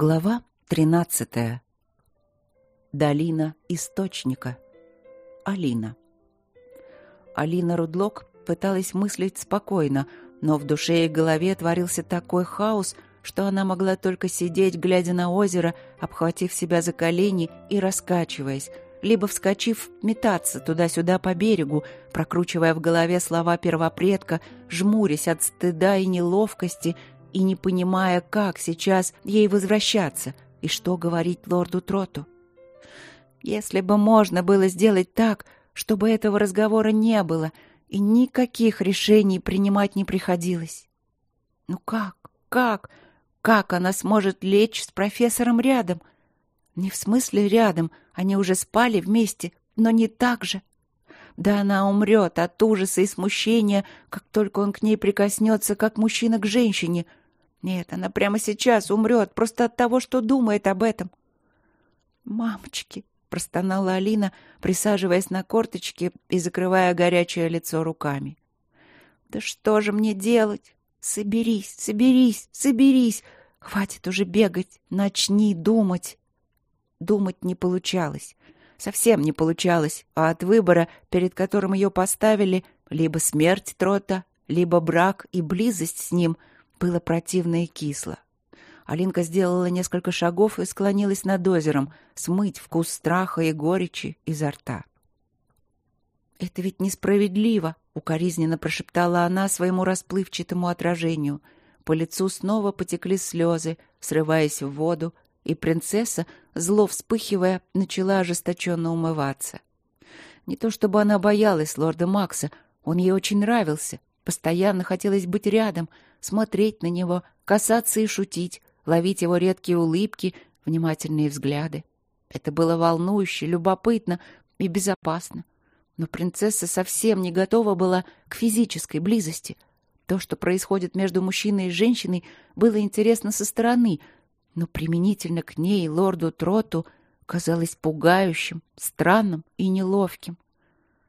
Глава тринадцатая. Долина Источника. Алина. Алина Рудлок пыталась мыслить спокойно, но в душе и голове творился такой хаос, что она могла только сидеть, глядя на озеро, обхватив себя за колени и раскачиваясь, либо, вскочив, метаться туда-сюда по берегу, прокручивая в голове слова первопредка, жмурясь от стыда и неловкости и не понимая, как сейчас ей возвращаться и что говорить лорду Троту. Если бы можно было сделать так, чтобы этого разговора не было и никаких решений принимать не приходилось. Ну как, как, как она сможет лечь с профессором рядом? Не в смысле рядом, они уже спали вместе, но не так же. Да она умрет от ужаса и смущения, как только он к ней прикоснется, как мужчина к женщине. Нет, она прямо сейчас умрет, просто от того, что думает об этом. «Мамочки!» — простонала Алина, присаживаясь на корточки и закрывая горячее лицо руками. «Да что же мне делать? Соберись, соберись, соберись! Хватит уже бегать, начни думать!» Думать не получалось совсем не получалось, а от выбора, перед которым ее поставили, либо смерть Трота, либо брак и близость с ним, было противно и кисло. Алинка сделала несколько шагов и склонилась над озером, смыть вкус страха и горечи изо рта. «Это ведь несправедливо!» — укоризненно прошептала она своему расплывчатому отражению. По лицу снова потекли слезы, срываясь в воду, и принцесса, зло вспыхивая, начала ожесточенно умываться. Не то чтобы она боялась лорда Макса, он ей очень нравился. Постоянно хотелось быть рядом, смотреть на него, касаться и шутить, ловить его редкие улыбки, внимательные взгляды. Это было волнующе, любопытно и безопасно. Но принцесса совсем не готова была к физической близости. То, что происходит между мужчиной и женщиной, было интересно со стороны — но применительно к ней, лорду Троту, казалось пугающим, странным и неловким.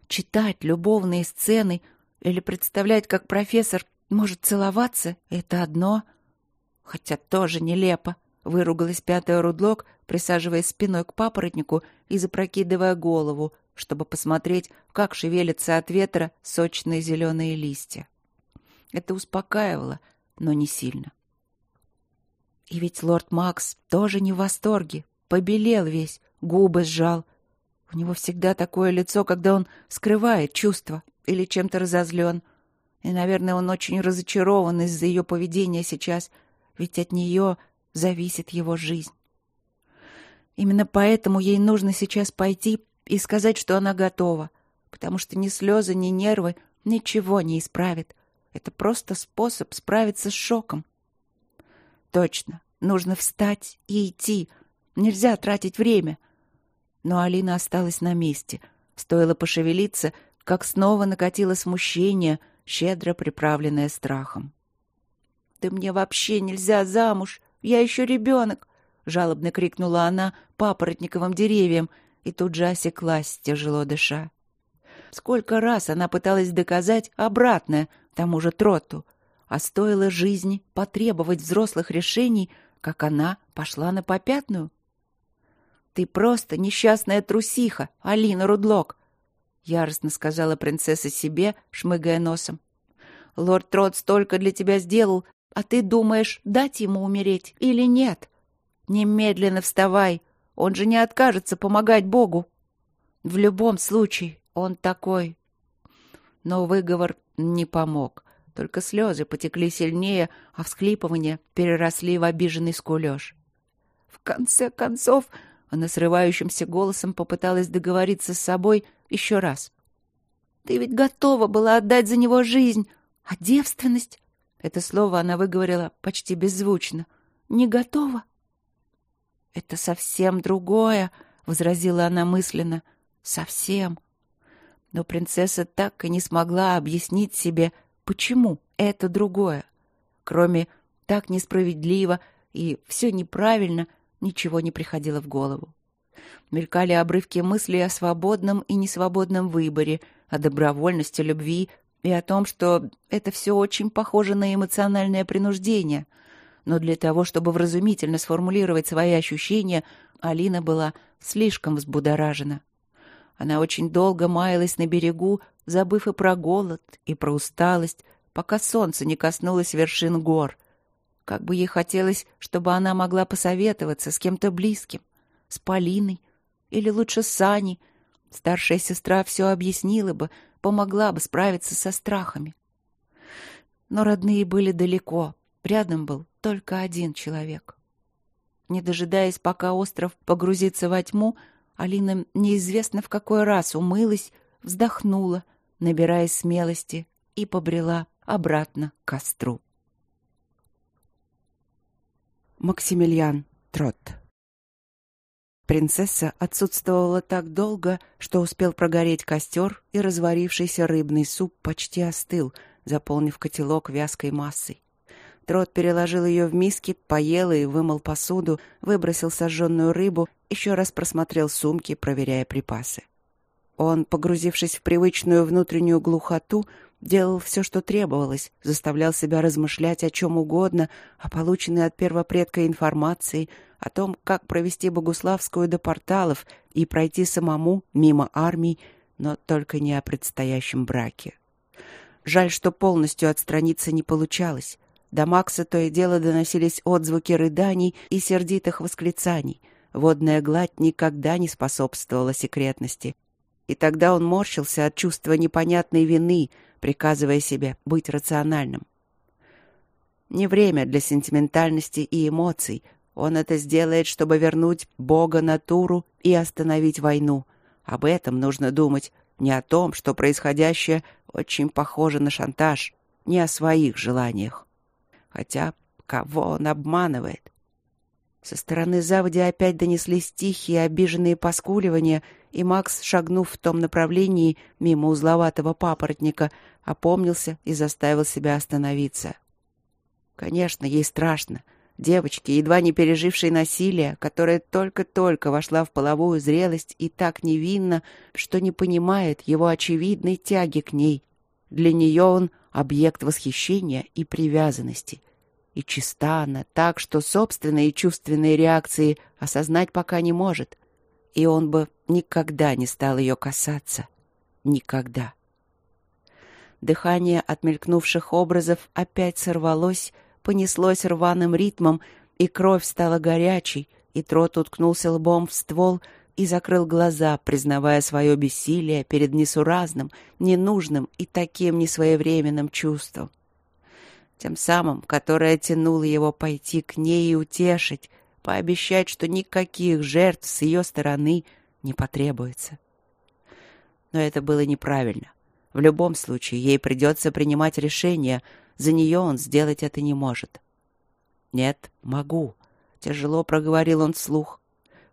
Читать любовные сцены или представлять, как профессор может целоваться — это одно. Хотя тоже нелепо, — выругалась пятая Рудлок, присаживаясь спиной к папоротнику и запрокидывая голову, чтобы посмотреть, как шевелятся от ветра сочные зеленые листья. Это успокаивало, но не сильно. И ведь лорд Макс тоже не в восторге. Побелел весь, губы сжал. У него всегда такое лицо, когда он скрывает чувства или чем-то разозлен. И, наверное, он очень разочарован из-за ее поведения сейчас, ведь от нее зависит его жизнь. Именно поэтому ей нужно сейчас пойти и сказать, что она готова, потому что ни слезы, ни нервы ничего не исправят. Это просто способ справиться с шоком. Точно. Нужно встать и идти. Нельзя тратить время. Но Алина осталась на месте. Стоило пошевелиться, как снова накатило смущение, щедро приправленное страхом. «Да мне вообще нельзя замуж! Я еще ребенок!» — жалобно крикнула она папоротниковым деревьям и тут же осеклась, тяжело дыша. Сколько раз она пыталась доказать обратное тому же Троту — а стоило жизни потребовать взрослых решений, как она пошла на попятную. «Ты просто несчастная трусиха, Алина Рудлок!» — яростно сказала принцесса себе, шмыгая носом. «Лорд Трот столько для тебя сделал, а ты думаешь, дать ему умереть или нет? Немедленно вставай, он же не откажется помогать Богу. В любом случае он такой». Но выговор не помог. Только слезы потекли сильнее, а всхлипывания переросли в обиженный скулеж. В конце концов, она срывающимся голосом попыталась договориться с собой еще раз. «Ты ведь готова была отдать за него жизнь, а девственность...» Это слово она выговорила почти беззвучно. «Не готова?» «Это совсем другое», — возразила она мысленно. «Совсем». Но принцесса так и не смогла объяснить себе, Почему это другое? Кроме «так несправедливо» и «все неправильно» ничего не приходило в голову. Мелькали обрывки мыслей о свободном и несвободном выборе, о добровольности любви и о том, что это все очень похоже на эмоциональное принуждение. но для того, чтобы вразумительно сформулировать свои ощущения, Алина была слишком взбудоражена. Она очень долго маялась на берегу, забыв и про голод, и про усталость, пока солнце не коснулось вершин гор. Как бы ей хотелось, чтобы она могла посоветоваться с кем-то близким, с Полиной или лучше с Аней. Старшая сестра все объяснила бы, помогла бы справиться со страхами. Но родные были далеко, рядом был только один человек. Не дожидаясь, пока остров погрузится во тьму, Алина неизвестно в какой раз умылась, вздохнула, набираясь смелости, и побрела обратно к костру. Максимилиан Трот Принцесса отсутствовала так долго, что успел прогореть костер, и разварившийся рыбный суп почти остыл, заполнив котелок вязкой массой. Трот переложил ее в миски, поел и вымыл посуду, выбросил сожженную рыбу, еще раз просмотрел сумки, проверяя припасы. Он, погрузившись в привычную внутреннюю глухоту, делал все, что требовалось, заставлял себя размышлять о чем угодно, о полученной от первопредка информации, о том, как провести Богуславскую до порталов и пройти самому мимо армий, но только не о предстоящем браке. Жаль, что полностью отстраниться не получалось. До Макса то и дело доносились отзвуки рыданий и сердитых восклицаний. Водная гладь никогда не способствовала секретности. И тогда он морщился от чувства непонятной вины, приказывая себе быть рациональным. Не время для сентиментальности и эмоций. Он это сделает, чтобы вернуть Бога натуру и остановить войну. Об этом нужно думать, не о том, что происходящее очень похоже на шантаж, не о своих желаниях. Хотя кого он обманывает? Со стороны заводи опять донеслись тихие, обиженные поскуливания, и Макс, шагнув в том направлении, мимо узловатого папоротника, опомнился и заставил себя остановиться. Конечно, ей страшно. Девочке, едва не пережившей насилие, которая только-только вошла в половую зрелость и так невинна, что не понимает его очевидной тяги к ней. Для нее он — объект восхищения и привязанности. И чиста она так, что собственные чувственные реакции осознать пока не может. И он бы никогда не стал ее касаться. Никогда. Дыхание от мелькнувших образов опять сорвалось, понеслось рваным ритмом, и кровь стала горячей, и трот уткнулся лбом в ствол и закрыл глаза, признавая свое бессилие перед несуразным, ненужным и таким несвоевременным чувством. Тем самым, которое тянуло его пойти к ней и утешить, пообещать, что никаких жертв с ее стороны не потребуется. Но это было неправильно. В любом случае, ей придется принимать решение, за нее он сделать это не может. «Нет, могу», — тяжело проговорил он вслух.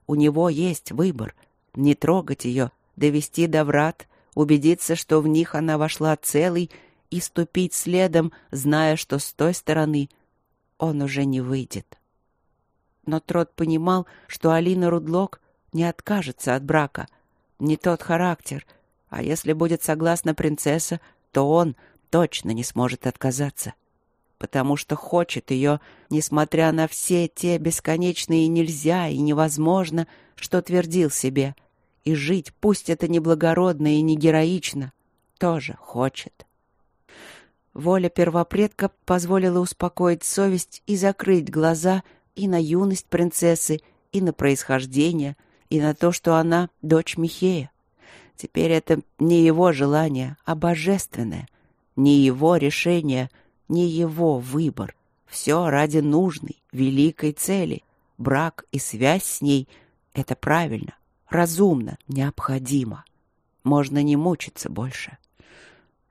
«У него есть выбор. Не трогать ее, довести до врат, убедиться, что в них она вошла целой, и ступить следом, зная, что с той стороны он уже не выйдет». Но Трот понимал, что Алина Рудлок не откажется от брака. Не тот характер, а если будет согласна принцесса, то он точно не сможет отказаться. Потому что хочет ее, несмотря на все те бесконечные нельзя и невозможно, что твердил себе. И жить, пусть это не благородно и не героично, тоже хочет. Воля первопредка позволила успокоить совесть и закрыть глаза и на юность принцессы, и на происхождение, и на то, что она дочь Михея. Теперь это не его желание, а божественное. Не его решение, не его выбор. Все ради нужной, великой цели. Брак и связь с ней — это правильно, разумно, необходимо. Можно не мучиться больше.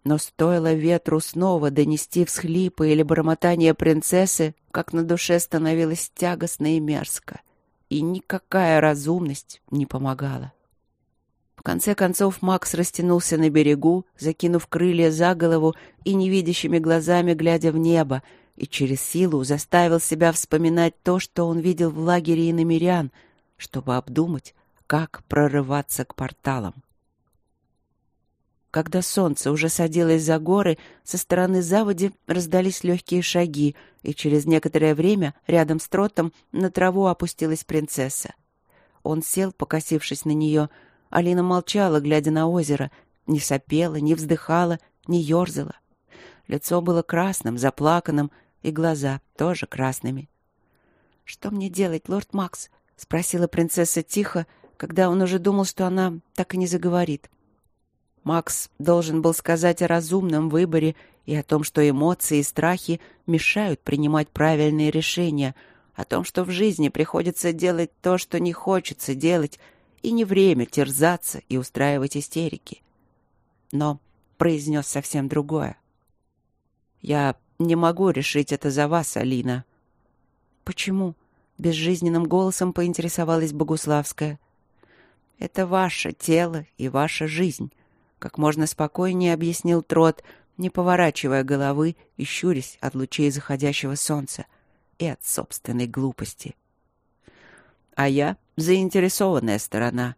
Но стоило ветру снова донести всхлипы или бормотание принцессы, как на душе становилось тягостно и мерзко. И никакая разумность не помогала конце концов Макс растянулся на берегу, закинув крылья за голову и невидящими глазами глядя в небо, и через силу заставил себя вспоминать то, что он видел в лагере иномерян, чтобы обдумать, как прорываться к порталам. Когда солнце уже садилось за горы, со стороны заводи раздались легкие шаги, и через некоторое время рядом с тротом на траву опустилась принцесса. Он сел, покосившись на нее. Алина молчала, глядя на озеро, не сопела, не вздыхала, не ерзала. Лицо было красным, заплаканным, и глаза тоже красными. «Что мне делать, лорд Макс?» — спросила принцесса тихо, когда он уже думал, что она так и не заговорит. Макс должен был сказать о разумном выборе и о том, что эмоции и страхи мешают принимать правильные решения, о том, что в жизни приходится делать то, что не хочется делать, и не время терзаться и устраивать истерики. Но произнес совсем другое. «Я не могу решить это за вас, Алина». «Почему?» — безжизненным голосом поинтересовалась Богуславская. «Это ваше тело и ваша жизнь», — как можно спокойнее объяснил Трот, не поворачивая головы и щурясь от лучей заходящего солнца и от собственной глупости. «А я — заинтересованная сторона.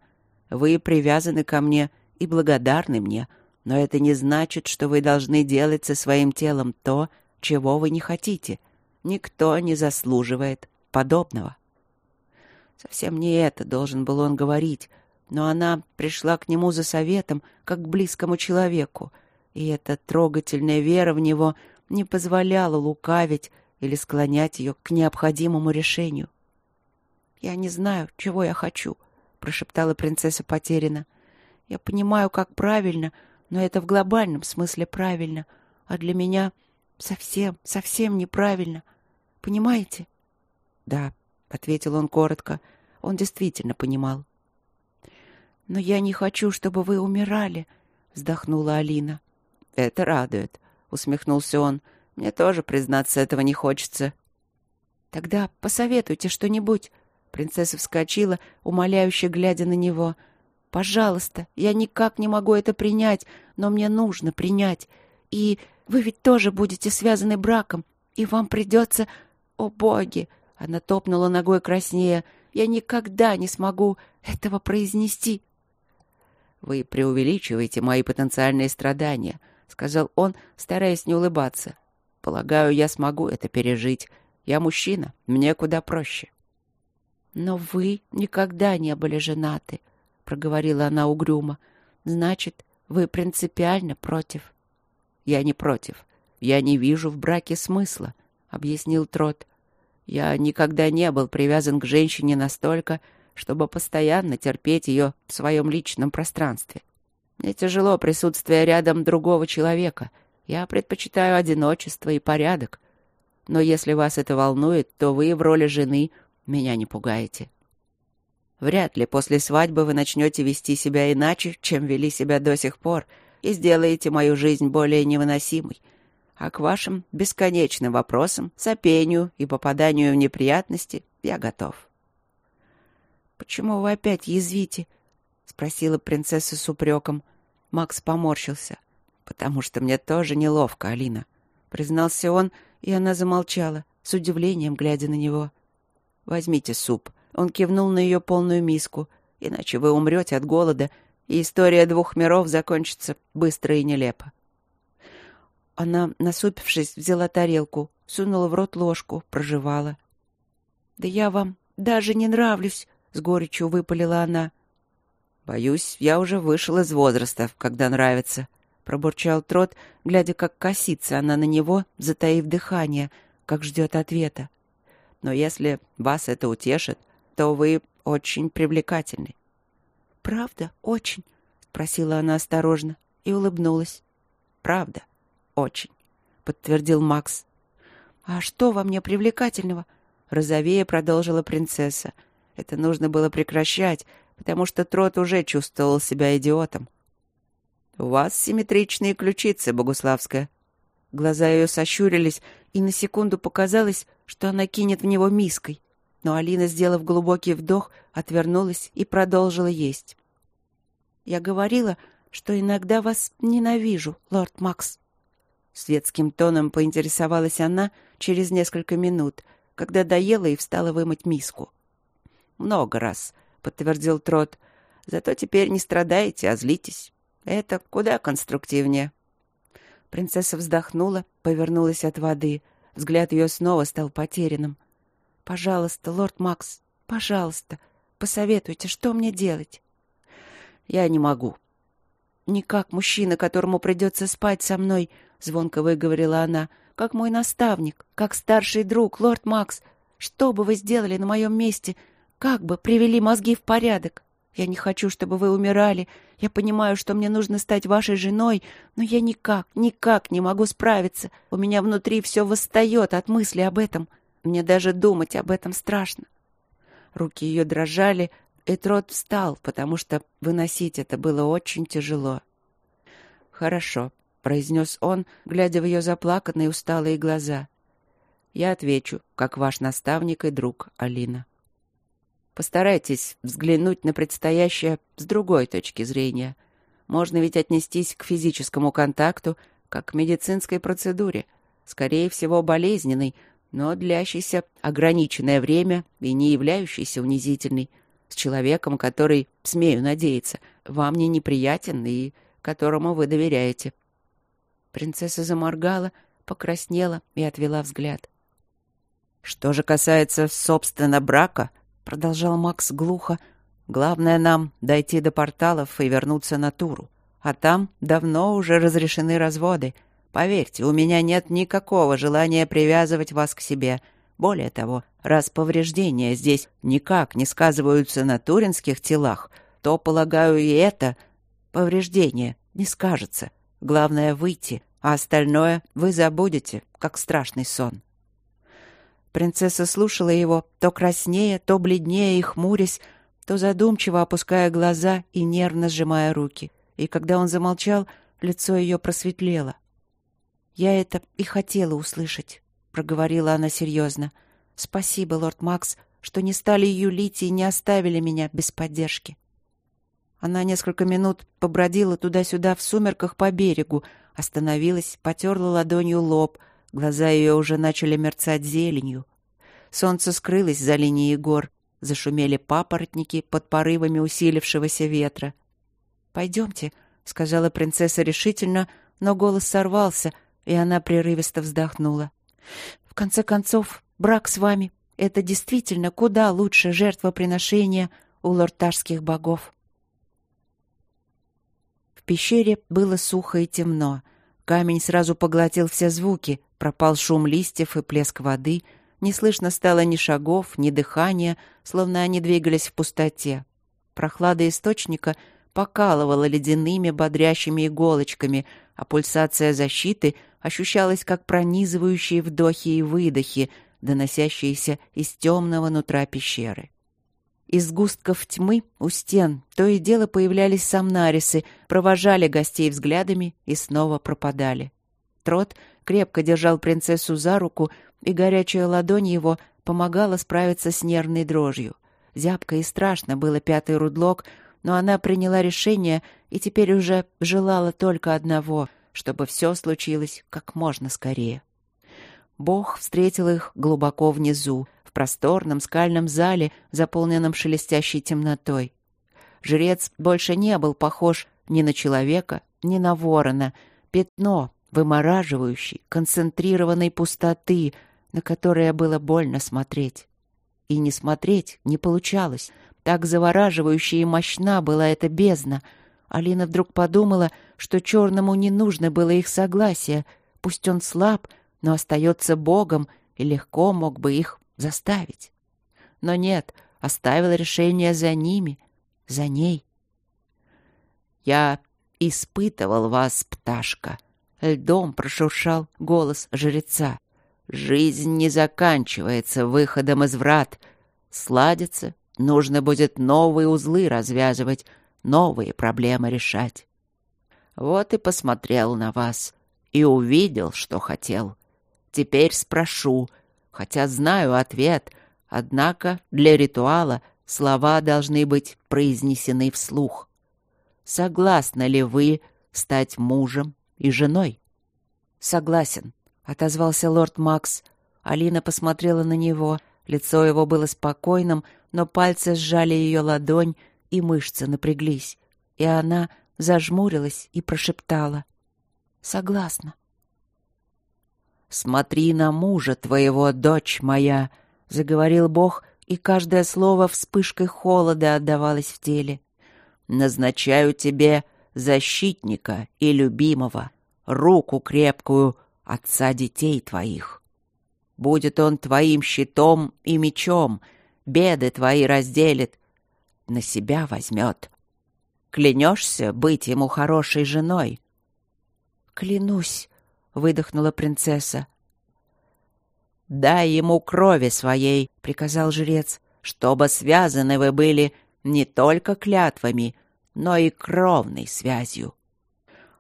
Вы привязаны ко мне и благодарны мне, но это не значит, что вы должны делать со своим телом то, чего вы не хотите. Никто не заслуживает подобного». Совсем не это должен был он говорить, но она пришла к нему за советом, как к близкому человеку, и эта трогательная вера в него не позволяла лукавить или склонять ее к необходимому решению. «Я не знаю, чего я хочу», — прошептала принцесса потеряна. «Я понимаю, как правильно, но это в глобальном смысле правильно, а для меня совсем, совсем неправильно. Понимаете?» «Да», — ответил он коротко, — он действительно понимал. «Но я не хочу, чтобы вы умирали», — вздохнула Алина. «Это радует», — усмехнулся он. «Мне тоже, признаться, этого не хочется». «Тогда посоветуйте что-нибудь». Принцесса вскочила, умоляюще глядя на него. «Пожалуйста, я никак не могу это принять, но мне нужно принять. И вы ведь тоже будете связаны браком, и вам придется... О, боги!» Она топнула ногой краснее. «Я никогда не смогу этого произнести». «Вы преувеличиваете мои потенциальные страдания», — сказал он, стараясь не улыбаться. «Полагаю, я смогу это пережить. Я мужчина, мне куда проще». «Но вы никогда не были женаты», — проговорила она угрюмо. «Значит, вы принципиально против». «Я не против. Я не вижу в браке смысла», — объяснил Трот. «Я никогда не был привязан к женщине настолько, чтобы постоянно терпеть ее в своем личном пространстве. Мне тяжело присутствие рядом другого человека. Я предпочитаю одиночество и порядок. Но если вас это волнует, то вы в роли жены меня не пугаете. Вряд ли после свадьбы вы начнете вести себя иначе, чем вели себя до сих пор, и сделаете мою жизнь более невыносимой. А к вашим бесконечным вопросам, сопению и попаданию в неприятности я готов. «Почему вы опять язвите?» — спросила принцесса с упреком. Макс поморщился. «Потому что мне тоже неловко, Алина», — признался он, и она замолчала, с удивлением глядя на него. «Возьмите суп». Он кивнул на ее полную миску. «Иначе вы умрете от голода, и история двух миров закончится быстро и нелепо». Она, насупившись, взяла тарелку, сунула в рот ложку, прожевала. «Да я вам даже не нравлюсь», с горечью выпалила она. «Боюсь, я уже вышел из возраста, когда нравится», — пробурчал Трот, глядя, как косится она на него, затаив дыхание, как ждет ответа. «Но если вас это утешит, то вы очень привлекательны». «Правда? Очень?» — спросила она осторожно и улыбнулась. «Правда? Очень», — подтвердил Макс. «А что во мне привлекательного?» — розовея продолжила принцесса — это нужно было прекращать, потому что Трот уже чувствовал себя идиотом. «У вас симметричные ключицы, Богуславская». Глаза ее сощурились, и на секунду показалось, что она кинет в него миской. Но Алина, сделав глубокий вдох, отвернулась и продолжила есть. «Я говорила, что иногда вас ненавижу, лорд Макс». Светским тоном поинтересовалась она через несколько минут, когда доела и встала вымыть миску. «Много раз», — подтвердил Трот. «Зато теперь не страдаете, а злитесь. Это куда конструктивнее. Принцесса вздохнула, повернулась от воды. Взгляд ее снова стал потерянным. «Пожалуйста, лорд Макс, пожалуйста, посоветуйте, что мне делать?» «Я не могу». «Не как мужчина, которому придется спать со мной», — звонко выговорила она, — «как мой наставник, как старший друг, лорд Макс. Что бы вы сделали на моем месте? Как бы привели мозги в порядок? Я не хочу, чтобы вы умирали. Я понимаю, что мне нужно стать вашей женой, но я никак, никак не могу справиться. У меня внутри все восстает от мысли об этом. Мне даже думать об этом страшно. Руки ее дрожали, и Трот встал, потому что выносить это было очень тяжело. «Хорошо», — произнес он, глядя в ее заплаканные усталые глаза. «Я отвечу, как ваш наставник и друг, Алина». Постарайтесь взглянуть на предстоящее с другой точки зрения. Можно ведь отнестись к физическому контакту как к медицинской процедуре, скорее всего, болезненной, но длящейся ограниченное время и не являющейся унизительной, с человеком, который, смею надеяться, вам не неприятен и которому вы доверяете. Принцесса заморгала, покраснела и отвела взгляд. Что же касается, собственно, брака, продолжал Макс глухо. Главное нам дойти до порталов и вернуться на Туру. А там давно уже разрешены разводы. Поверьте, у меня нет никакого желания привязывать вас к себе. Более того, раз повреждения здесь никак не сказываются на туринских телах, то, полагаю, и это повреждение не скажется. Главное — выйти, а остальное вы забудете, как страшный сон. Принцесса слушала его, то краснее, то бледнее и хмурясь, то задумчиво опуская глаза и нервно сжимая руки. И когда он замолчал, лицо ее просветлело. «Я это и хотела услышать», — проговорила она серьезно. «Спасибо, лорд Макс, что не стали юлить и не оставили меня без поддержки». Она несколько минут побродила туда-сюда в сумерках по берегу, остановилась, потерла ладонью лоб, Глаза ее уже начали мерцать зеленью. Солнце скрылось за линией гор. Зашумели папоротники под порывами усилившегося ветра. «Пойдемте», — сказала принцесса решительно, но голос сорвался, и она прерывисто вздохнула. «В конце концов, брак с вами — это действительно куда лучше жертвоприношения у лорташских богов». В пещере было сухо и темно. Камень сразу поглотил все звуки, Пропал шум листьев и плеск воды, не слышно стало ни шагов, ни дыхания, словно они двигались в пустоте. Прохлада источника покалывала ледяными бодрящими иголочками, а пульсация защиты ощущалась как пронизывающие вдохи и выдохи, доносящиеся из темного нутра пещеры. Из густков тьмы у стен то и дело появлялись самнарисы, провожали гостей взглядами и снова пропадали. Трот крепко держал принцессу за руку, и горячая ладонь его помогала справиться с нервной дрожью. Зябко и страшно было пятый рудлок, но она приняла решение и теперь уже желала только одного, чтобы все случилось как можно скорее. Бог встретил их глубоко внизу, в просторном скальном зале, заполненном шелестящей темнотой. Жрец больше не был похож ни на человека, ни на ворона. Пятно, вымораживающей, концентрированной пустоты, на которое было больно смотреть. И не смотреть не получалось. Так завораживающе и мощна была эта бездна. Алина вдруг подумала, что черному не нужно было их согласия. Пусть он слаб, но остается Богом и легко мог бы их заставить. Но нет, оставил решение за ними, за ней. «Я испытывал вас, пташка», Льдом прошуршал голос жреца. «Жизнь не заканчивается выходом из врат. Сладится, нужно будет новые узлы развязывать, новые проблемы решать. Вот и посмотрел на вас и увидел, что хотел. Теперь спрошу, хотя знаю ответ, однако для ритуала слова должны быть произнесены вслух. Согласны ли вы стать мужем и женой. Согласен, отозвался лорд Макс. Алина посмотрела на него. Лицо его было спокойным, но пальцы сжали ее ладонь, и мышцы напряглись. И она зажмурилась и прошептала. «Согласна». «Смотри на мужа твоего, дочь моя», — заговорил Бог, и каждое слово вспышкой холода отдавалось в теле. «Назначаю тебе защитника и любимого, руку крепкую отца детей твоих. Будет он твоим щитом и мечом, беды твои разделит, на себя возьмет. Клянешься быть ему хорошей женой?» «Клянусь», — выдохнула принцесса. «Дай ему крови своей», — приказал жрец, «чтобы связаны вы были не только клятвами, но и кровной связью».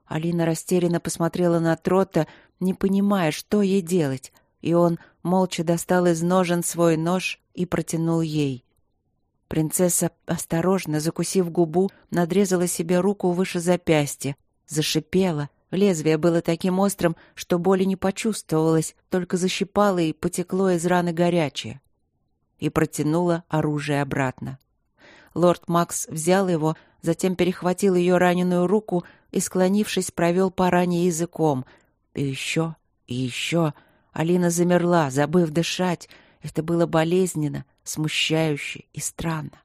Алина растерянно посмотрела на Трота, не понимая, что ей делать, и он молча достал из ножен свой нож и протянул ей. Принцесса, осторожно закусив губу, надрезала себе руку выше запястья, зашипела, Лезвие было таким острым, что боли не почувствовалось, только защипало и потекло из раны горячее. И протянула оружие обратно. Лорд Макс взял его, затем перехватил ее раненую руку и, склонившись, провел по ране языком. И еще, и еще. Алина замерла, забыв дышать. Это было болезненно, смущающе и странно.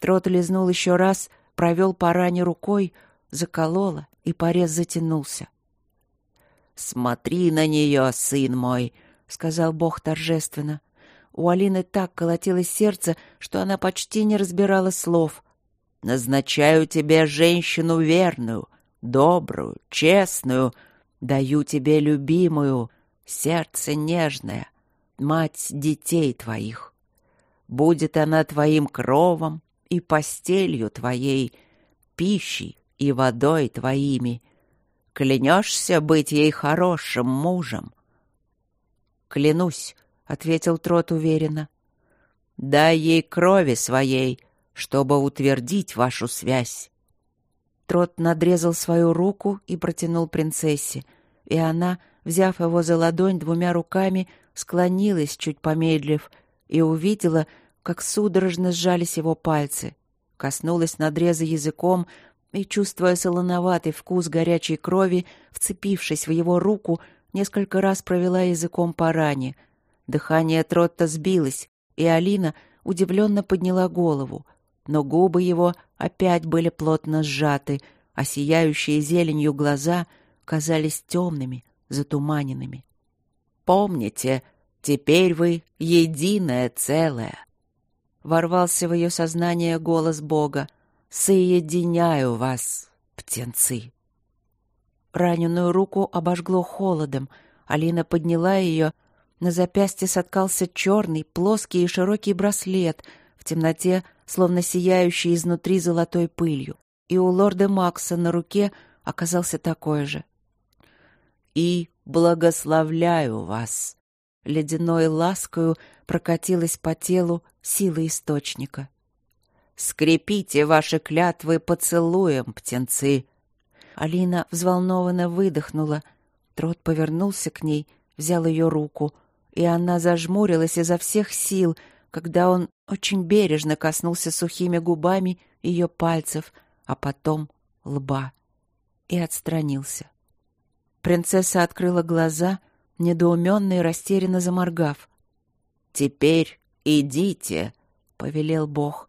Трот лизнул еще раз, провел по ране рукой, заколола, и порез затянулся. «Смотри на нее, сын мой!» — сказал Бог торжественно. У Алины так колотилось сердце, что она почти не разбирала слов. «Назначаю тебе женщину верную, добрую, честную, даю тебе любимую, сердце нежное, мать детей твоих. Будет она твоим кровом и постелью твоей, пищей и водой твоими. Клянешься быть ей хорошим мужем?» «Клянусь», — ответил Трот уверенно. «Дай ей крови своей, чтобы утвердить вашу связь». Трот надрезал свою руку и протянул принцессе, и она, взяв его за ладонь двумя руками, склонилась, чуть помедлив, и увидела, как судорожно сжались его пальцы. Коснулась надреза языком, и, чувствуя солоноватый вкус горячей крови, вцепившись в его руку, несколько раз провела языком по ране. Дыхание Тротта сбилось, и Алина удивленно подняла голову, но губы его опять были плотно сжаты, а сияющие зеленью глаза казались темными, затуманенными. «Помните, теперь вы единое целое!» Ворвался в ее сознание голос Бога — соединяю вас, птенцы. Раненую руку обожгло холодом. Алина подняла ее. На запястье соткался черный, плоский и широкий браслет, в темноте, словно сияющий изнутри золотой пылью. И у лорда Макса на руке оказался такой же. «И благословляю вас!» Ледяной ласкою прокатилась по телу сила источника. Скрепите ваши клятвы поцелуем, птенцы!» Алина взволнованно выдохнула. Трот повернулся к ней, взял ее руку, и она зажмурилась изо всех сил, когда он очень бережно коснулся сухими губами ее пальцев, а потом лба, и отстранился. Принцесса открыла глаза, недоуменно и растерянно заморгав. «Теперь идите», — повелел Бог.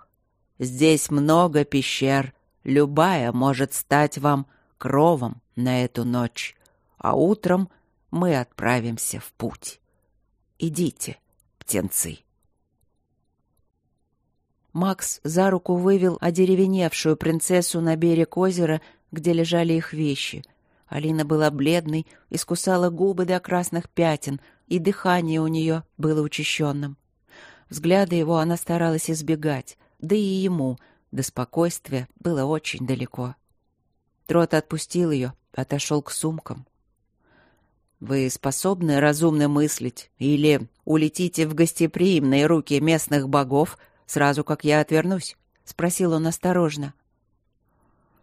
Здесь много пещер, любая может стать вам кровом на эту ночь, а утром мы отправимся в путь. Идите, птенцы. Макс за руку вывел одеревеневшую принцессу на берег озера, где лежали их вещи. Алина была бледной, искусала губы до красных пятен, и дыхание у нее было учащенным. Взгляда его она старалась избегать да и ему до спокойствия было очень далеко. Трот отпустил ее, отошел к сумкам. «Вы способны разумно мыслить или улетите в гостеприимные руки местных богов сразу, как я отвернусь?» — спросил он осторожно.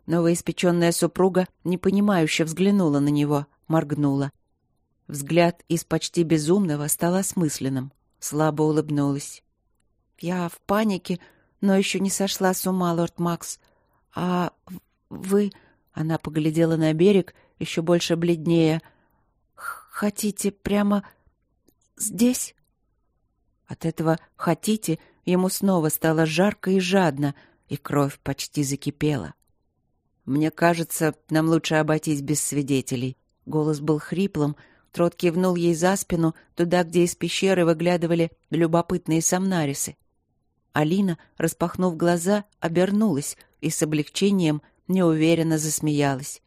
Новоиспеченная супруга непонимающе взглянула на него, моргнула. Взгляд из почти безумного стал осмысленным. Слабо улыбнулась. «Я в панике но еще не сошла с ума, лорд Макс. А вы...» Она поглядела на берег, еще больше бледнее. «Хотите прямо здесь?» От этого «хотите» ему снова стало жарко и жадно, и кровь почти закипела. «Мне кажется, нам лучше обойтись без свидетелей». Голос был хриплым, Трот кивнул ей за спину, туда, где из пещеры выглядывали любопытные сомнарисы. Алина, распахнув глаза, обернулась и с облегчением неуверенно засмеялась.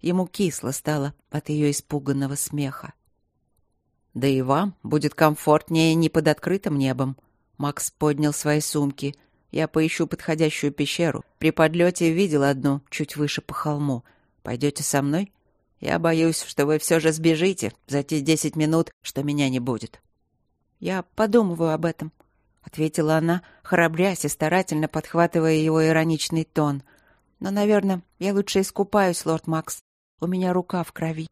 Ему кисло стало от ее испуганного смеха. «Да и вам будет комфортнее не под открытым небом». Макс поднял свои сумки. «Я поищу подходящую пещеру. При подлете видел одну, чуть выше по холму. Пойдете со мной? Я боюсь, что вы все же сбежите за те десять минут, что меня не будет». «Я подумываю об этом», ответила она, храбрясь и старательно подхватывая его ироничный тон. Но, наверное, я лучше искупаюсь, лорд Макс. У меня рука в крови.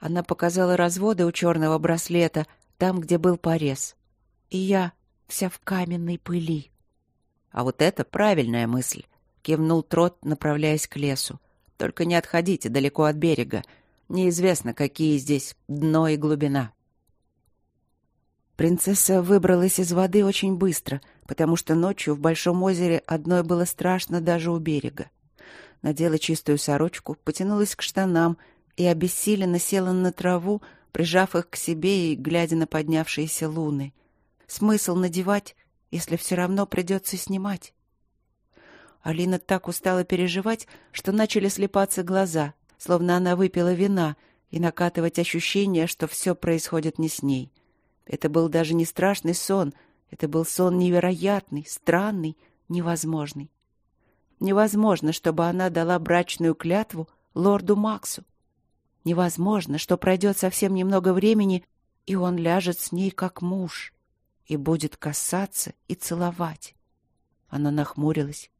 Она показала разводы у черного браслета, там, где был порез. И я вся в каменной пыли. А вот это правильная мысль, кивнул Трот, направляясь к лесу. Только не отходите далеко от берега. Неизвестно, какие здесь дно и глубина. Принцесса выбралась из воды очень быстро, потому что ночью в Большом озере одной было страшно даже у берега. Надела чистую сорочку, потянулась к штанам и обессиленно села на траву, прижав их к себе и глядя на поднявшиеся луны. Смысл надевать, если все равно придется снимать? Алина так устала переживать, что начали слепаться глаза, словно она выпила вина, и накатывать ощущение, что все происходит не с ней. Это был даже не страшный сон, это был сон невероятный, странный, невозможный. Невозможно, чтобы она дала брачную клятву лорду Максу. Невозможно, что пройдет совсем немного времени, и он ляжет с ней как муж и будет касаться и целовать. Она нахмурилась.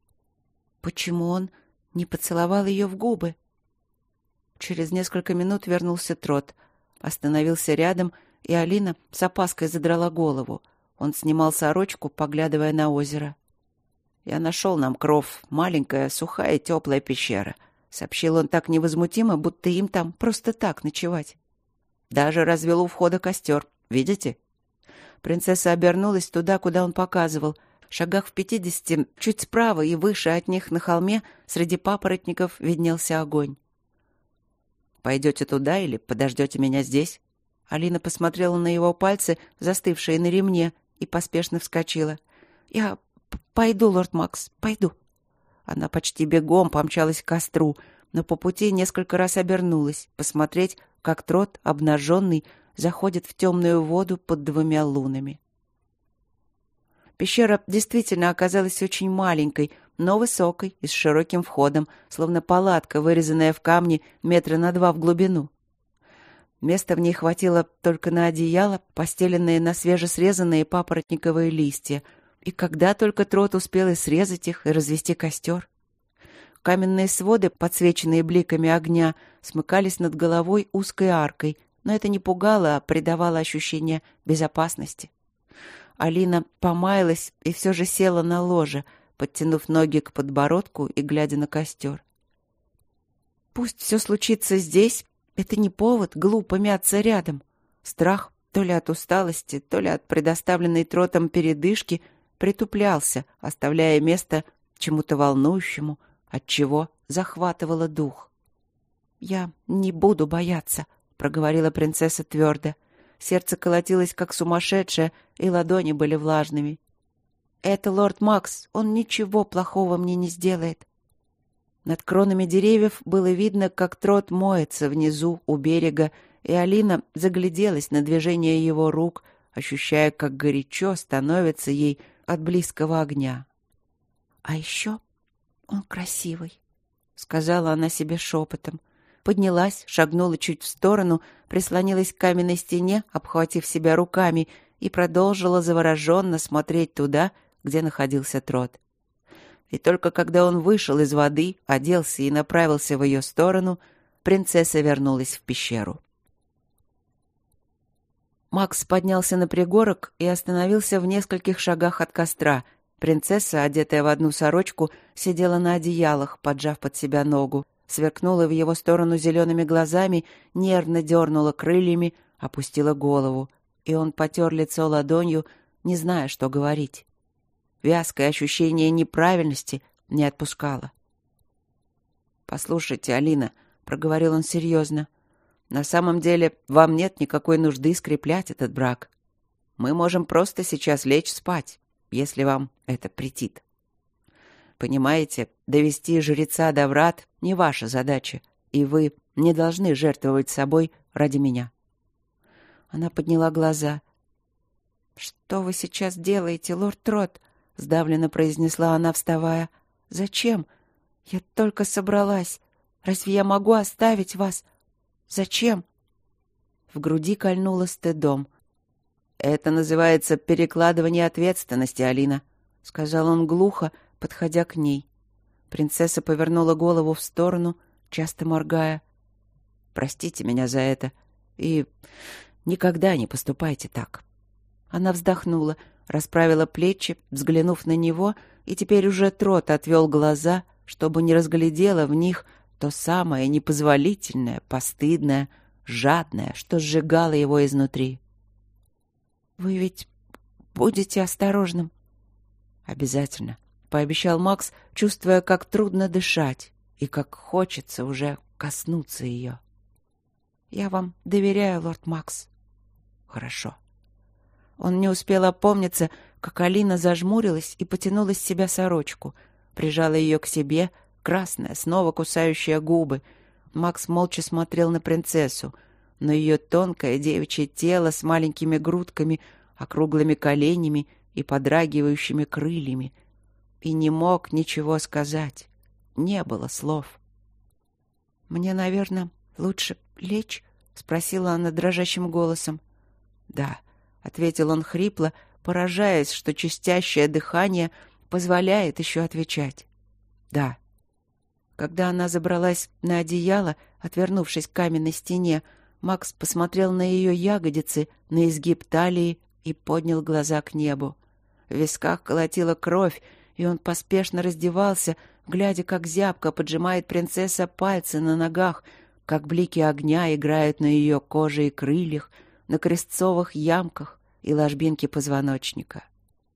Почему он не поцеловал ее в губы? Через несколько минут вернулся Трот, остановился рядом и Алина с опаской задрала голову. Он снимал сорочку, поглядывая на озеро. «Я нашел нам кров, маленькая, сухая и теплая пещера», — сообщил он так невозмутимо, будто им там просто так ночевать. «Даже развел у входа костер. Видите?» Принцесса обернулась туда, куда он показывал. В шагах в пятидесяти, чуть справа и выше от них на холме, среди папоротников виднелся огонь. «Пойдете туда или подождете меня здесь?» Алина посмотрела на его пальцы, застывшие на ремне, и поспешно вскочила. «Я пойду, лорд Макс, пойду». Она почти бегом помчалась к костру, но по пути несколько раз обернулась, посмотреть, как трот, обнаженный, заходит в темную воду под двумя лунами. Пещера действительно оказалась очень маленькой, но высокой и с широким входом, словно палатка, вырезанная в камне метра на два в глубину. Места в ней хватило только на одеяло, постеленные на свежесрезанные папоротниковые листья. И когда только Трот успел и срезать их, и развести костер. Каменные своды, подсвеченные бликами огня, смыкались над головой узкой аркой, но это не пугало, а придавало ощущение безопасности. Алина помаялась и все же села на ложе, подтянув ноги к подбородку и глядя на костер. «Пусть все случится здесь, это не повод глупо мяться рядом. Страх то ли от усталости, то ли от предоставленной тротом передышки притуплялся, оставляя место чему-то волнующему, от чего захватывало дух. «Я не буду бояться», — проговорила принцесса твердо. Сердце колотилось, как сумасшедшее, и ладони были влажными. «Это лорд Макс, он ничего плохого мне не сделает. Над кронами деревьев было видно, как трот моется внизу, у берега, и Алина загляделась на движение его рук, ощущая, как горячо становится ей от близкого огня. «А еще он красивый», — сказала она себе шепотом. Поднялась, шагнула чуть в сторону, прислонилась к каменной стене, обхватив себя руками, и продолжила завороженно смотреть туда, где находился трот. И только когда он вышел из воды, оделся и направился в ее сторону, принцесса вернулась в пещеру. Макс поднялся на пригорок и остановился в нескольких шагах от костра, Принцесса, одетая в одну сорочку, сидела на одеялах, поджав под себя ногу, сверкнула в его сторону зелеными глазами, нервно дернула крыльями, опустила голову, и он потер лицо ладонью, не зная, что говорить. Вязкое ощущение неправильности не отпускало. «Послушайте, Алина», — проговорил он серьезно, — «на самом деле вам нет никакой нужды скреплять этот брак. Мы можем просто сейчас лечь спать, если вам это претит». Понимаете, довести жреца до врат — не ваша задача, и вы не должны жертвовать собой ради меня. Она подняла глаза. «Что вы сейчас делаете, лорд Трот?» — сдавленно произнесла она, вставая. «Зачем? Я только собралась. Разве я могу оставить вас? Зачем?» В груди кольнуло стыдом. «Это называется перекладывание ответственности, Алина», — сказал он глухо, — подходя к ней. Принцесса повернула голову в сторону, часто моргая. «Простите меня за это и никогда не поступайте так». Она вздохнула, расправила плечи, взглянув на него, и теперь уже Трот отвел глаза, чтобы не разглядела в них то самое непозволительное, постыдное, жадное, что сжигало его изнутри. «Вы ведь будете осторожным?» «Обязательно», — пообещал Макс, чувствуя, как трудно дышать и как хочется уже коснуться ее. «Я вам доверяю, лорд Макс». «Хорошо». Он не успел опомниться, как Алина зажмурилась и потянула с себя сорочку, прижала ее к себе, красная, снова кусающая губы. Макс молча смотрел на принцессу, но ее тонкое девичье тело с маленькими грудками, округлыми коленями и подрагивающими крыльями — и не мог ничего сказать. Не было слов. «Мне, наверное, лучше лечь?» — спросила она дрожащим голосом. «Да», — ответил он хрипло, поражаясь, что чистящее дыхание позволяет еще отвечать. «Да». Когда она забралась на одеяло, отвернувшись к каменной стене, Макс посмотрел на ее ягодицы, на изгиб талии и поднял глаза к небу. В висках колотила кровь, и он поспешно раздевался, глядя, как зябко поджимает принцесса пальцы на ногах, как блики огня играют на ее коже и крыльях, на крестцовых ямках и ложбинке позвоночника.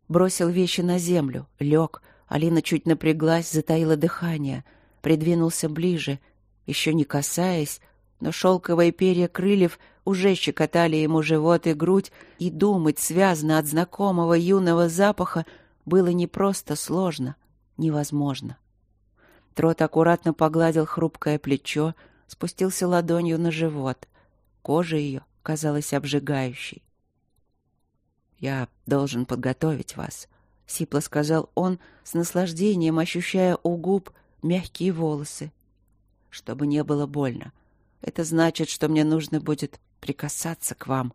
Бросил вещи на землю, лег. Алина чуть напряглась, затаила дыхание, придвинулся ближе, еще не касаясь, но шелковые перья крыльев уже щекотали ему живот и грудь, и думать связно от знакомого юного запаха было не просто сложно, невозможно. Трот аккуратно погладил хрупкое плечо, спустился ладонью на живот. Кожа ее казалась обжигающей. «Я должен подготовить вас», — сипло сказал он, с наслаждением ощущая у губ мягкие волосы. «Чтобы не было больно. Это значит, что мне нужно будет прикасаться к вам.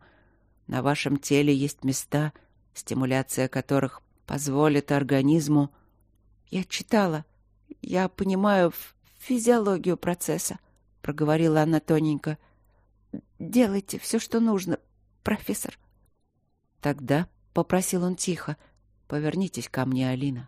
На вашем теле есть места, стимуляция которых позволит организму... Я читала. Я понимаю физиологию процесса, проговорила она тоненько. Делайте все, что нужно, профессор. Тогда, попросил он тихо, повернитесь ко мне, Алина.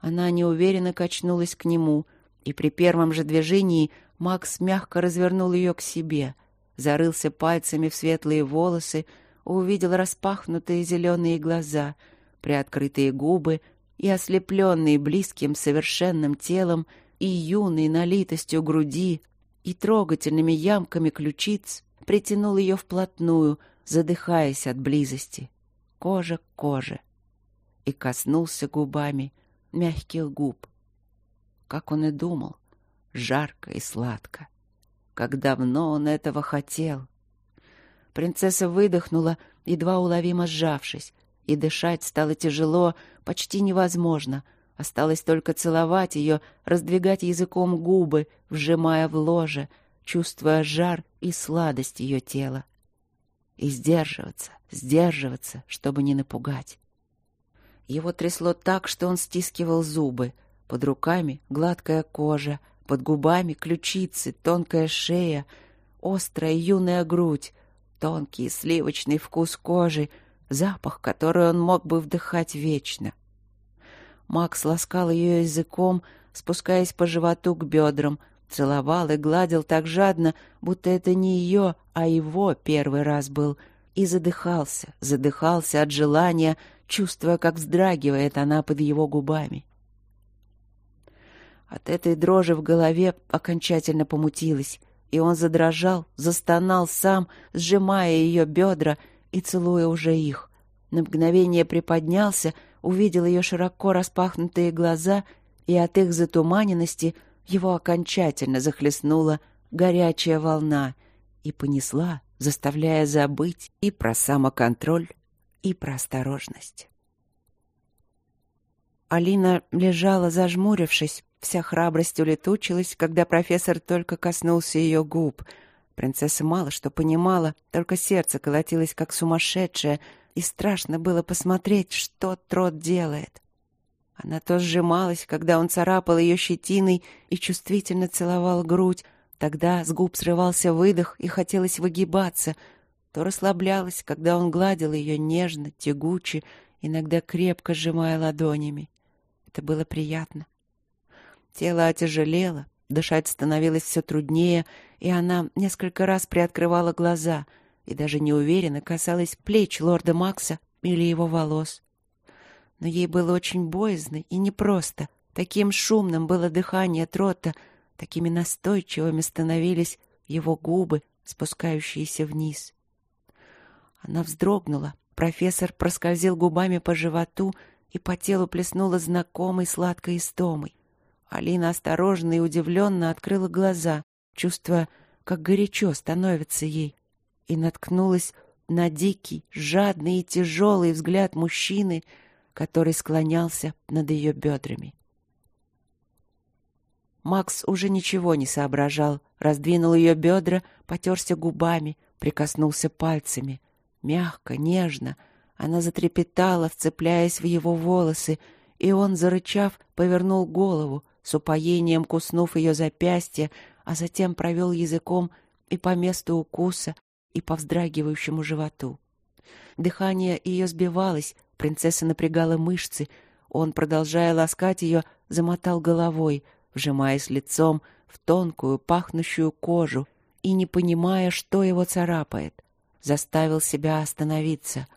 Она неуверенно качнулась к нему, и при первом же движении Макс мягко развернул ее к себе, зарылся пальцами в светлые волосы, увидел распахнутые зеленые глаза — приоткрытые губы и ослепленный близким совершенным телом и юной налитостью груди и трогательными ямками ключиц, притянул ее вплотную, задыхаясь от близости, кожа к коже, и коснулся губами мягких губ. Как он и думал, жарко и сладко. Как давно он этого хотел. Принцесса выдохнула, едва уловимо сжавшись, и дышать стало тяжело, почти невозможно. Осталось только целовать ее, раздвигать языком губы, вжимая в ложе, чувствуя жар и сладость ее тела. И сдерживаться, сдерживаться, чтобы не напугать. Его трясло так, что он стискивал зубы. Под руками гладкая кожа, под губами ключицы, тонкая шея, острая юная грудь, тонкий сливочный вкус кожи — запах, который он мог бы вдыхать вечно. Макс ласкал ее языком, спускаясь по животу к бедрам, целовал и гладил так жадно, будто это не ее, а его первый раз был, и задыхался, задыхался от желания, чувствуя, как вздрагивает она под его губами. От этой дрожи в голове окончательно помутилась, и он задрожал, застонал сам, сжимая ее бедра и целуя уже их. На мгновение приподнялся, увидел ее широко распахнутые глаза, и от их затуманенности его окончательно захлестнула горячая волна и понесла, заставляя забыть и про самоконтроль, и про осторожность. Алина лежала, зажмурившись, вся храбрость улетучилась, когда профессор только коснулся ее губ. Принцесса мало что понимала, только сердце колотилось как сумасшедшее, и страшно было посмотреть, что Трот делает. Она то сжималась, когда он царапал ее щетиной и чувствительно целовал грудь, тогда с губ срывался выдох и хотелось выгибаться, то расслаблялась, когда он гладил ее нежно, тягуче, иногда крепко сжимая ладонями. Это было приятно. Тело отяжелело, дышать становилось все труднее, и она несколько раз приоткрывала глаза и даже неуверенно касалась плеч лорда Макса или его волос. Но ей было очень боязно и непросто. Таким шумным было дыхание Трота, такими настойчивыми становились его губы, спускающиеся вниз. Она вздрогнула. Профессор проскользил губами по животу, и по телу плеснула знакомой сладкой истомой. Алина осторожно и удивленно открыла глаза, чувствуя, как горячо становится ей, и наткнулась на дикий, жадный и тяжелый взгляд мужчины, который склонялся над ее бедрами. Макс уже ничего не соображал, раздвинул ее бедра, потерся губами, прикоснулся пальцами. Мягко, нежно — она затрепетала, вцепляясь в его волосы, и он, зарычав, повернул голову, с упоением куснув ее запястье, а затем провел языком и по месту укуса, и по вздрагивающему животу. Дыхание ее сбивалось, принцесса напрягала мышцы. Он, продолжая ласкать ее, замотал головой, вжимаясь лицом в тонкую, пахнущую кожу и, не понимая, что его царапает, заставил себя остановиться —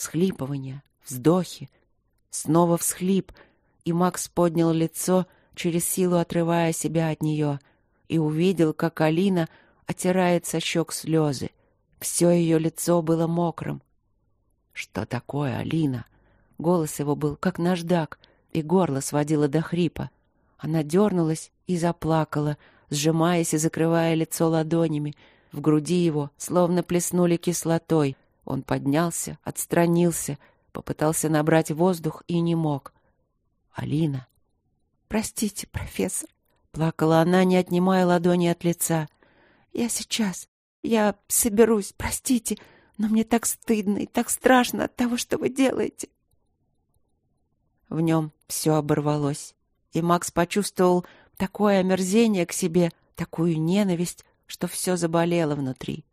всхлипывания, вздохи. Снова всхлип, и Макс поднял лицо, через силу отрывая себя от нее, и увидел, как Алина отирает со щек слезы. Все ее лицо было мокрым. «Что такое, Алина?» Голос его был как наждак, и горло сводило до хрипа. Она дернулась и заплакала, сжимаясь и закрывая лицо ладонями. В груди его словно плеснули кислотой — он поднялся, отстранился, попытался набрать воздух и не мог. «Алина!» «Простите, профессор!» — плакала она, не отнимая ладони от лица. «Я сейчас. Я соберусь, простите, но мне так стыдно и так страшно от того, что вы делаете». В нем все оборвалось, и Макс почувствовал такое омерзение к себе, такую ненависть, что все заболело внутри.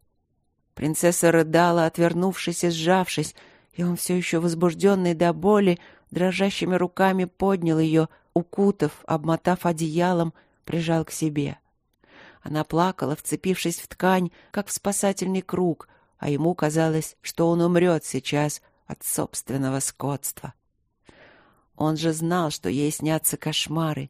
Принцесса рыдала, отвернувшись и сжавшись, и он все еще возбужденный до боли, дрожащими руками поднял ее, укутав, обмотав одеялом, прижал к себе. Она плакала, вцепившись в ткань, как в спасательный круг, а ему казалось, что он умрет сейчас от собственного скотства. Он же знал, что ей снятся кошмары,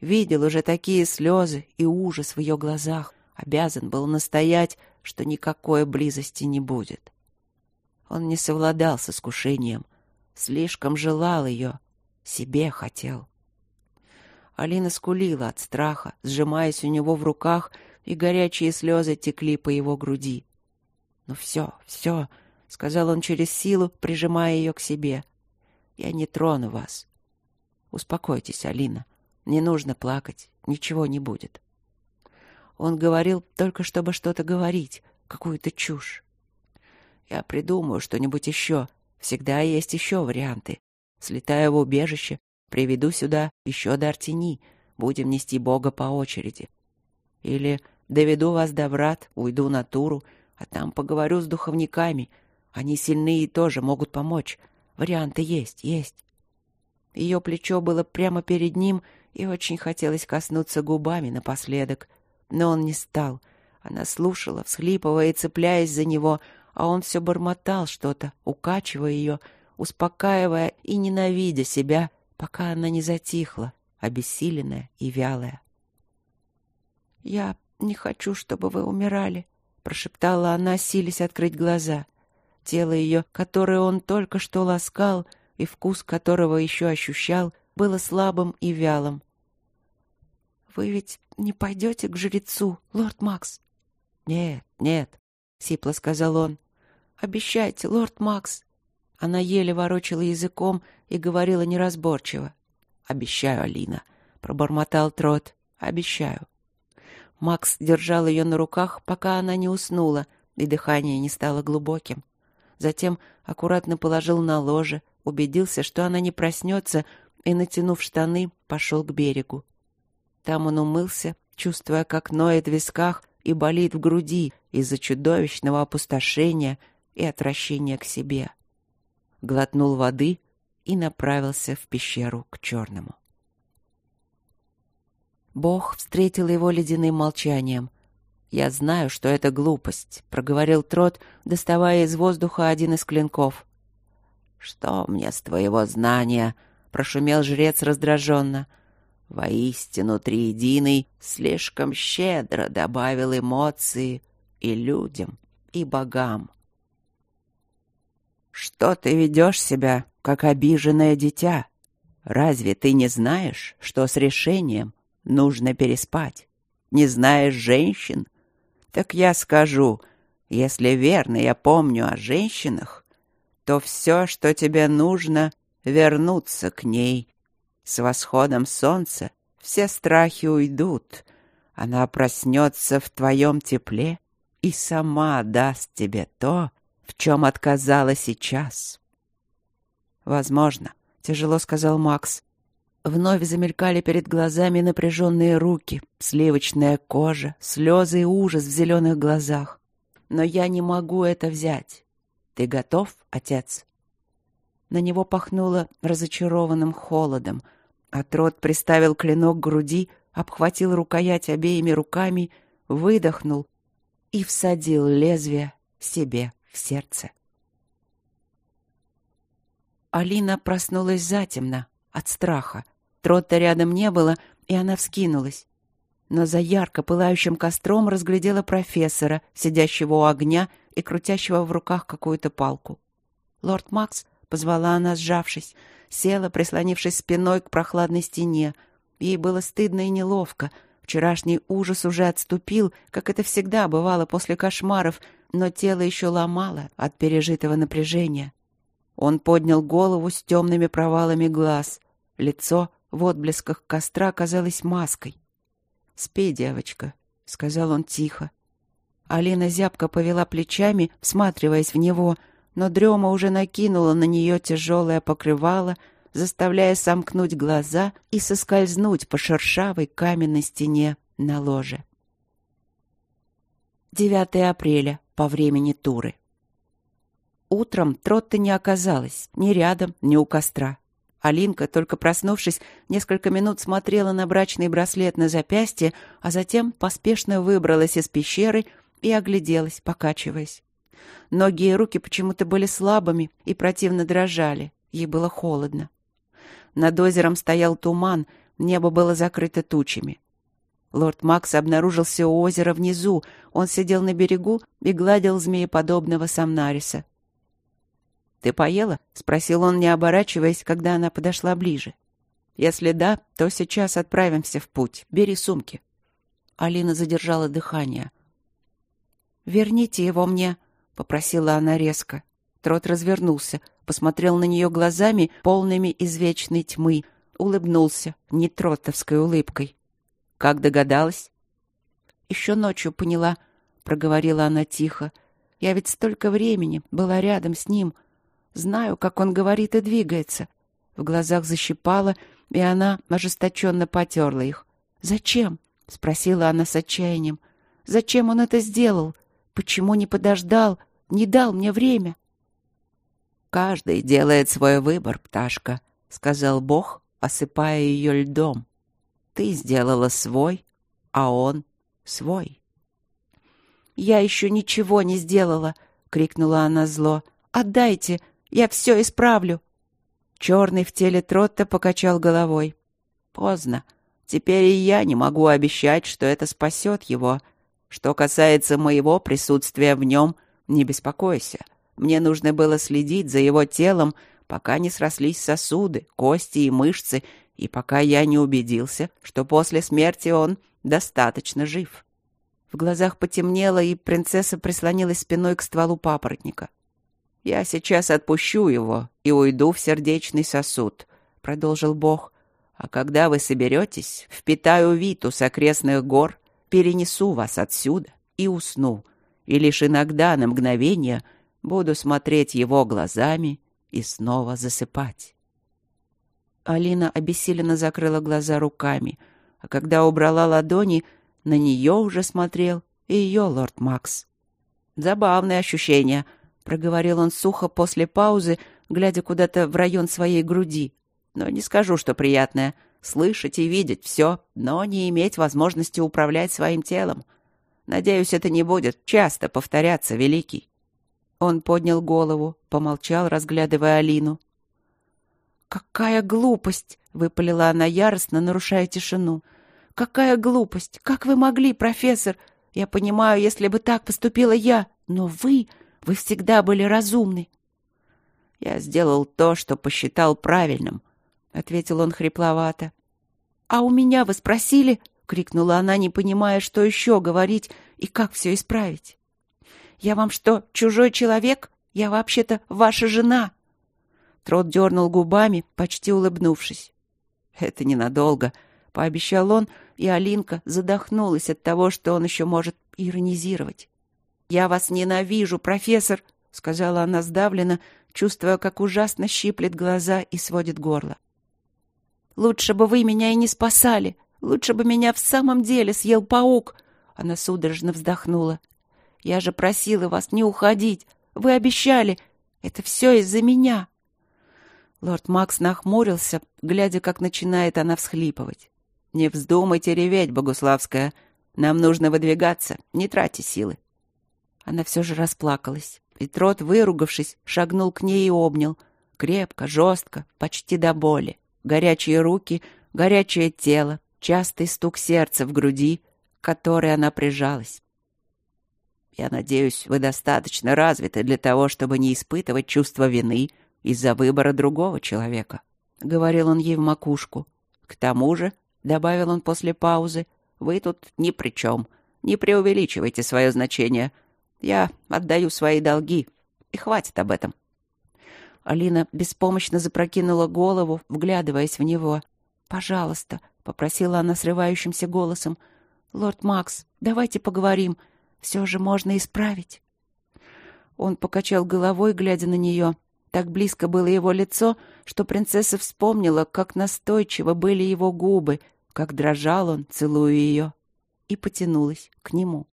видел уже такие слезы и ужас в ее глазах, обязан был настоять, что никакой близости не будет. Он не совладал с искушением, слишком желал ее, себе хотел. Алина скулила от страха, сжимаясь у него в руках, и горячие слезы текли по его груди. «Ну все, все», — сказал он через силу, прижимая ее к себе. «Я не трону вас. Успокойтесь, Алина. Не нужно плакать, ничего не будет». Он говорил только чтобы что-то говорить, какую-то чушь. Я придумаю что-нибудь еще. Всегда есть еще варианты. Слетаю в убежище, приведу сюда еще до Артини. Будем нести Бога по очереди. Или доведу вас до врат, уйду на туру, а там поговорю с духовниками. Они сильные и тоже могут помочь. Варианты есть, есть. Ее плечо было прямо перед ним, и очень хотелось коснуться губами напоследок. Но он не стал. Она слушала, всхлипывая и цепляясь за него, а он все бормотал что-то, укачивая ее, успокаивая и ненавидя себя, пока она не затихла, обессиленная и вялая. «Я не хочу, чтобы вы умирали», — прошептала она, силясь открыть глаза. Тело ее, которое он только что ласкал и вкус которого еще ощущал, было слабым и вялым. «Вы ведь не пойдете к жрецу, лорд Макс?» «Нет, нет», — сипло сказал он. «Обещайте, лорд Макс». Она еле ворочала языком и говорила неразборчиво. «Обещаю, Алина», — пробормотал Трот. «Обещаю». Макс держал ее на руках, пока она не уснула, и дыхание не стало глубоким. Затем аккуратно положил на ложе, убедился, что она не проснется, и, натянув штаны, пошел к берегу. Там он умылся, чувствуя, как ноет в висках и болит в груди из-за чудовищного опустошения и отвращения к себе. Глотнул воды и направился в пещеру к черному. Бог встретил его ледяным молчанием. «Я знаю, что это глупость», — проговорил Трот, доставая из воздуха один из клинков. «Что мне с твоего знания?» — прошумел жрец раздраженно. «Воистину Триединый слишком щедро добавил эмоции и людям, и богам». «Что ты ведешь себя, как обиженное дитя? Разве ты не знаешь, что с решением нужно переспать. Не знаешь женщин? Так я скажу, если верно я помню о женщинах, то все, что тебе нужно, вернуться к ней. С восходом солнца все страхи уйдут. Она проснется в твоем тепле и сама даст тебе то, в чем отказала сейчас. Возможно, тяжело сказал Макс. Вновь замелькали перед глазами напряженные руки, сливочная кожа, слезы и ужас в зеленых глазах. Но я не могу это взять. Ты готов, отец? На него пахнуло разочарованным холодом, Трот приставил клинок к груди, обхватил рукоять обеими руками, выдохнул и всадил лезвие себе в сердце. Алина проснулась затемно от страха. Тротта рядом не было, и она вскинулась. Но за ярко пылающим костром разглядела профессора, сидящего у огня и крутящего в руках какую-то палку. «Лорд Макс», — позвала она, сжавшись, села, прислонившись спиной к прохладной стене. Ей было стыдно и неловко. Вчерашний ужас уже отступил, как это всегда бывало после кошмаров, но тело еще ломало от пережитого напряжения. Он поднял голову с темными провалами глаз. Лицо в отблесках костра казалось маской. «Спи, девочка», — сказал он тихо. Алина зябко повела плечами, всматриваясь в него, но дрема уже накинула на нее тяжелое покрывало, заставляя сомкнуть глаза и соскользнуть по шершавой каменной стене на ложе. 9 апреля по времени Туры. Утром Тротта не оказалось ни рядом, ни у костра. Алинка, только проснувшись, несколько минут смотрела на брачный браслет на запястье, а затем поспешно выбралась из пещеры и огляделась, покачиваясь. Ноги и руки почему-то были слабыми и противно дрожали. Ей было холодно. Над озером стоял туман, небо было закрыто тучами. Лорд Макс обнаружился у озера внизу. Он сидел на берегу и гладил змееподобного Самнариса. «Ты поела?» — спросил он, не оборачиваясь, когда она подошла ближе. «Если да, то сейчас отправимся в путь. Бери сумки». Алина задержала дыхание. «Верните его мне», — попросила она резко. Трот развернулся, посмотрел на нее глазами, полными извечной тьмы, улыбнулся, не тротовской улыбкой. «Как догадалась?» «Еще ночью поняла», — проговорила она тихо. «Я ведь столько времени была рядом с ним». Знаю, как он говорит и двигается. В глазах защипала, и она ожесточенно потерла их. «Зачем?» — спросила она с отчаянием. «Зачем он это сделал? Почему не подождал, не дал мне время?» «Каждый делает свой выбор, пташка», — сказал Бог, осыпая ее льдом. «Ты сделала свой, а он свой». «Я еще ничего не сделала!» — крикнула она зло. «Отдайте! Я все исправлю!» Черный в теле Тротта покачал головой. «Поздно. Теперь и я не могу обещать, что это спасет его. Что касается моего присутствия в нем, не беспокойся. Мне нужно было следить за его телом, пока не срослись сосуды, кости и мышцы, и пока я не убедился, что после смерти он достаточно жив». В глазах потемнело, и принцесса прислонилась спиной к стволу папоротника. «Я сейчас отпущу его и уйду в сердечный сосуд», — продолжил Бог. «А когда вы соберетесь, впитаю Виту с окрестных гор, перенесу вас отсюда и усну, и лишь иногда на мгновение буду смотреть его глазами и снова засыпать». Алина обессиленно закрыла глаза руками, а когда убрала ладони — на нее уже смотрел и ее лорд Макс. «Забавное ощущение», — проговорил он сухо после паузы, глядя куда-то в район своей груди. «Но не скажу, что приятное. Слышать и видеть все, но не иметь возможности управлять своим телом. Надеюсь, это не будет часто повторяться, Великий». Он поднял голову, помолчал, разглядывая Алину. «Какая глупость!» — выпалила она яростно, нарушая тишину — Какая глупость! Как вы могли, профессор? Я понимаю, если бы так поступила я, но вы, вы всегда были разумны. Я сделал то, что посчитал правильным, ответил он хрипловато. А у меня вы спросили? крикнула она, не понимая, что еще говорить и как все исправить. Я вам что, чужой человек? Я вообще-то ваша жена. Трот дернул губами, почти улыбнувшись. Это ненадолго, пообещал он, и Алинка задохнулась от того, что он еще может иронизировать. «Я вас ненавижу, профессор!» — сказала она сдавленно, чувствуя, как ужасно щиплет глаза и сводит горло. «Лучше бы вы меня и не спасали! Лучше бы меня в самом деле съел паук!» Она судорожно вздохнула. «Я же просила вас не уходить! Вы обещали! Это все из-за меня!» Лорд Макс нахмурился, глядя, как начинает она всхлипывать. Не вздумайте реветь, Богуславская. Нам нужно выдвигаться, не тратьте силы. Она все же расплакалась. И Трот, выругавшись, шагнул к ней и обнял. Крепко, жестко, почти до боли. Горячие руки, горячее тело, частый стук сердца в груди, к которой она прижалась. «Я надеюсь, вы достаточно развиты для того, чтобы не испытывать чувство вины из-за выбора другого человека», — говорил он ей в макушку. «К тому же — добавил он после паузы. «Вы тут ни при чем. Не преувеличивайте свое значение. Я отдаю свои долги. И хватит об этом». Алина беспомощно запрокинула голову, вглядываясь в него. «Пожалуйста», — попросила она срывающимся голосом. «Лорд Макс, давайте поговорим. Все же можно исправить». Он покачал головой, глядя на нее. Так близко было его лицо, что принцесса вспомнила, как настойчиво были его губы, как дрожал он, целуя ее, и потянулась к нему.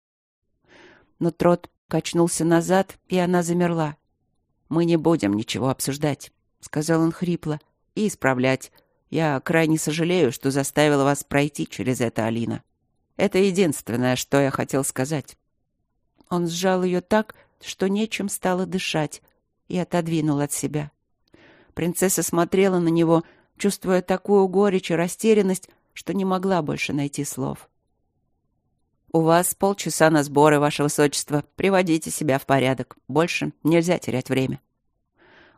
Но Трот качнулся назад, и она замерла. «Мы не будем ничего обсуждать», — сказал он хрипло, — «и исправлять. Я крайне сожалею, что заставила вас пройти через это, Алина. Это единственное, что я хотел сказать». Он сжал ее так, что нечем стало дышать, и отодвинул от себя. Принцесса смотрела на него, чувствуя такую горечь и растерянность, что не могла больше найти слов. «У вас полчаса на сборы, ваше высочество. Приводите себя в порядок. Больше нельзя терять время».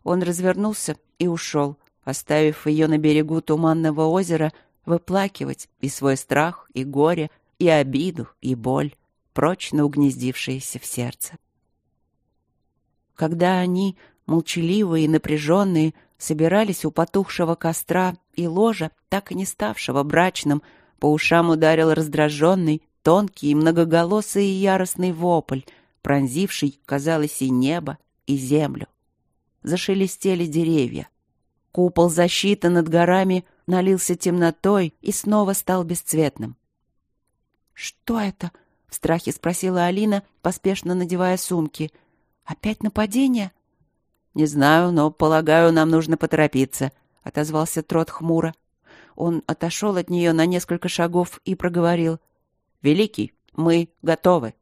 Он развернулся и ушел, оставив ее на берегу туманного озера выплакивать и свой страх, и горе, и обиду, и боль, прочно угнездившиеся в сердце. Когда они, молчаливые и напряженные, собирались у потухшего костра, и ложа, так и не ставшего брачным, по ушам ударил раздраженный, тонкий и многоголосый и яростный вопль, пронзивший, казалось, и небо, и землю. Зашелестели деревья. Купол защиты над горами налился темнотой и снова стал бесцветным. «Что это?» — в страхе спросила Алина, поспешно надевая сумки — Опять нападение? Не знаю, но, полагаю, нам нужно поторопиться, отозвался Трот хмуро. Он отошел от нее на несколько шагов и проговорил. «Великий, мы готовы».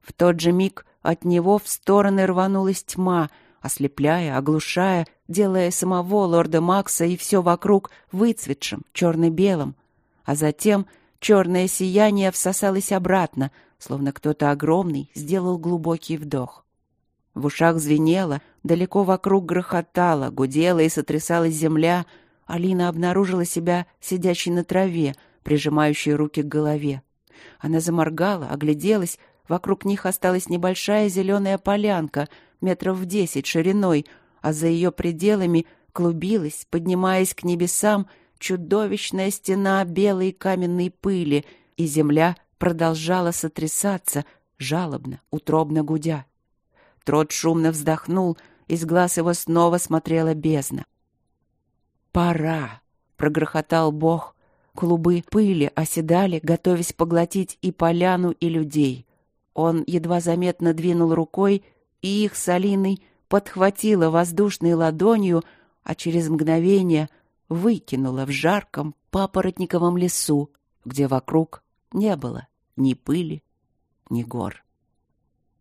В тот же миг от него в стороны рванулась тьма, ослепляя, оглушая, делая самого лорда Макса и все вокруг выцветшим, черно-белым. А затем черное сияние всосалось обратно, словно кто-то огромный сделал глубокий вдох. В ушах звенело, далеко вокруг грохотало, гудела и сотрясалась земля. Алина обнаружила себя сидящей на траве, прижимающей руки к голове. Она заморгала, огляделась. Вокруг них осталась небольшая зеленая полянка, метров в десять шириной, а за ее пределами клубилась, поднимаясь к небесам, чудовищная стена белой каменной пыли, и земля продолжала сотрясаться, жалобно, утробно гудя. Трот шумно вздохнул, из глаз его снова смотрела бездна. «Пора!» — прогрохотал бог. Клубы пыли оседали, готовясь поглотить и поляну, и людей. Он едва заметно двинул рукой, и их с Алиной подхватила воздушной ладонью, а через мгновение выкинула в жарком папоротниковом лесу, где вокруг не было ни пыли, ни гор.